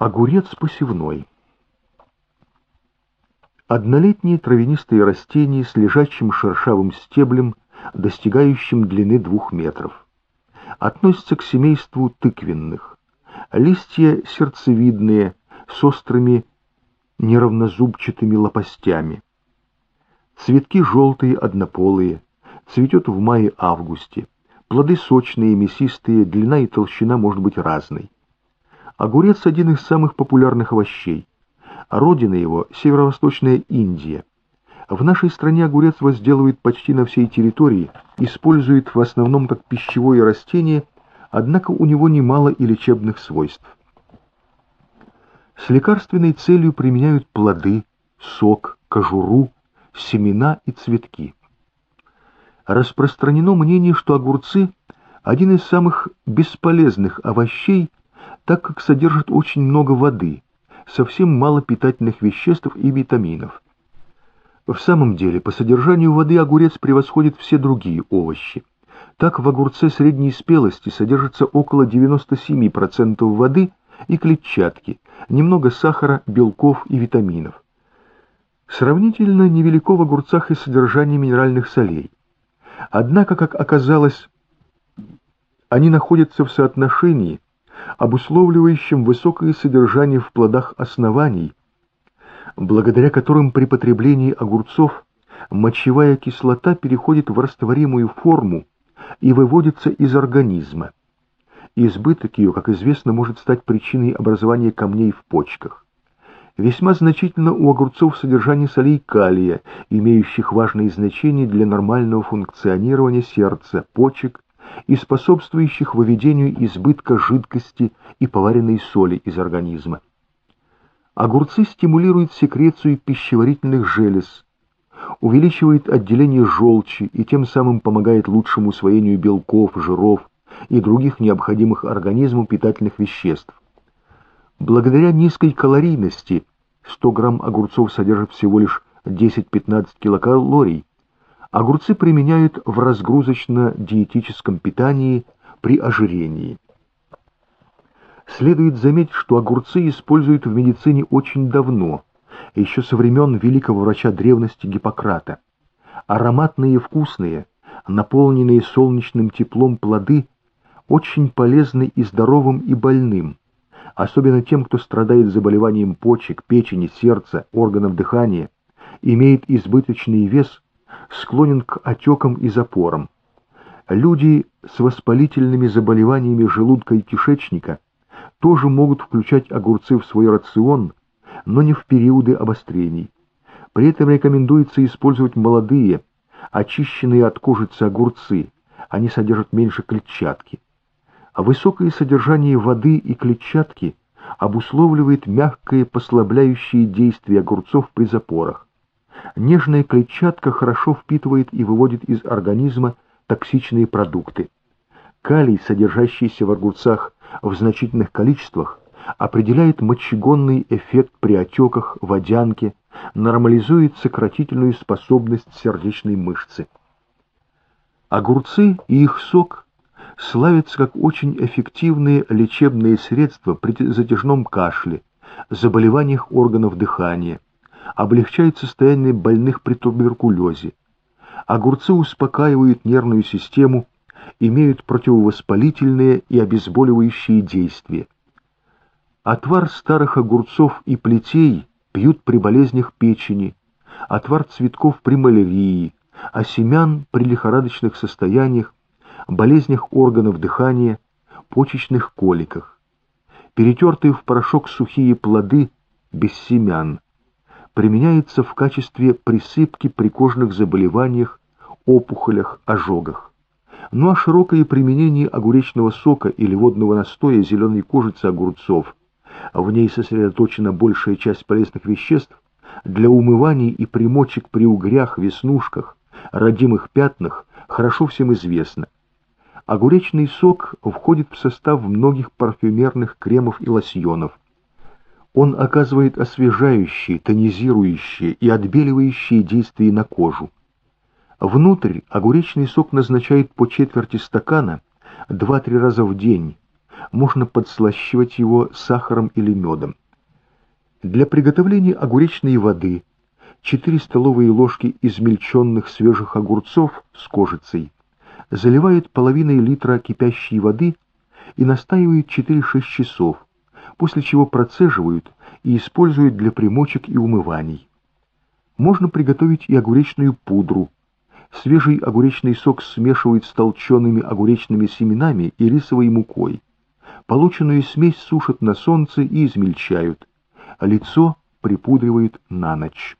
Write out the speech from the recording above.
Огурец посевной. Однолетние травянистые растения с лежачим шершавым стеблем, достигающим длины двух метров. Относятся к семейству тыквенных. Листья сердцевидные, с острыми неравнозубчатыми лопастями. Цветки желтые, однополые, цветет в мае-августе. Плоды сочные, мясистые, длина и толщина может быть разной. Огурец – один из самых популярных овощей. Родина его – северо-восточная Индия. В нашей стране огурец возделывают почти на всей территории, используют в основном как пищевое растение, однако у него немало и лечебных свойств. С лекарственной целью применяют плоды, сок, кожуру, семена и цветки. Распространено мнение, что огурцы – один из самых бесполезных овощей, так как содержит очень много воды, совсем мало питательных веществ и витаминов. В самом деле, по содержанию воды огурец превосходит все другие овощи. Так в огурце средней спелости содержится около 97% воды и клетчатки, немного сахара, белков и витаминов. Сравнительно невелико в огурцах и содержание минеральных солей. Однако, как оказалось, они находятся в соотношении обусловливающим высокое содержание в плодах оснований, благодаря которым при потреблении огурцов мочевая кислота переходит в растворимую форму и выводится из организма. Избыток ее, как известно, может стать причиной образования камней в почках. Весьма значительно у огурцов содержание солей калия, имеющих важное значение для нормального функционирования сердца, почек и способствующих выведению избытка жидкости и поваренной соли из организма. Огурцы стимулируют секрецию пищеварительных желез, увеличивает отделение желчи и тем самым помогает лучшему усвоению белков, жиров и других необходимых организму питательных веществ. Благодаря низкой калорийности 100 грамм огурцов содержит всего лишь 10-15 килокалорий, Огурцы применяют в разгрузочно-диетическом питании при ожирении. Следует заметить, что огурцы используют в медицине очень давно, еще со времен великого врача древности Гиппократа. Ароматные и вкусные, наполненные солнечным теплом плоды очень полезны и здоровым, и больным, особенно тем, кто страдает заболеванием почек, печени, сердца, органов дыхания, имеет избыточный вес – склонен к отекам и запорам. Люди с воспалительными заболеваниями желудка и кишечника тоже могут включать огурцы в свой рацион, но не в периоды обострений. При этом рекомендуется использовать молодые, очищенные от кожицы огурцы, они содержат меньше клетчатки. А высокое содержание воды и клетчатки обусловливает мягкое послабляющее действие огурцов при запорах. Нежная клетчатка хорошо впитывает и выводит из организма токсичные продукты. Калий, содержащийся в огурцах в значительных количествах, определяет мочегонный эффект при отеках, водянке, нормализует сократительную способность сердечной мышцы. Огурцы и их сок славятся как очень эффективные лечебные средства при затяжном кашле, заболеваниях органов дыхания, облегчает состояние больных при туберкулезе. Огурцы успокаивают нервную систему, имеют противовоспалительные и обезболивающие действия. Отвар старых огурцов и плетей пьют при болезнях печени, отвар цветков при малярии, а семян при лихорадочных состояниях, болезнях органов дыхания, почечных коликах. Перетертые в порошок сухие плоды без семян – применяется в качестве присыпки при кожных заболеваниях, опухолях, ожогах. Ну а широкое применение огуречного сока или водного настоя зеленой кожицы огурцов, в ней сосредоточена большая часть полезных веществ, для умываний и примочек при угрях, веснушках, родимых пятнах хорошо всем известно. Огуречный сок входит в состав многих парфюмерных кремов и лосьонов, он оказывает освежающие, тонизирующие и отбеливающие действия на кожу. Внутрь огуречный сок назначает по четверти стакана 2-3 раза в день, Можно подслащивать его сахаром или медом. Для приготовления огуречной воды 4 столовые ложки измельченных свежих огурцов с кожицей заливают половиной литра кипящей воды и настаивают 4-6 часов, после чего процеживают и используют для примочек и умываний. Можно приготовить и огуречную пудру. Свежий огуречный сок смешивают с толчеными огуречными семенами и рисовой мукой. Полученную смесь сушат на солнце и измельчают, а лицо припудривают на ночь.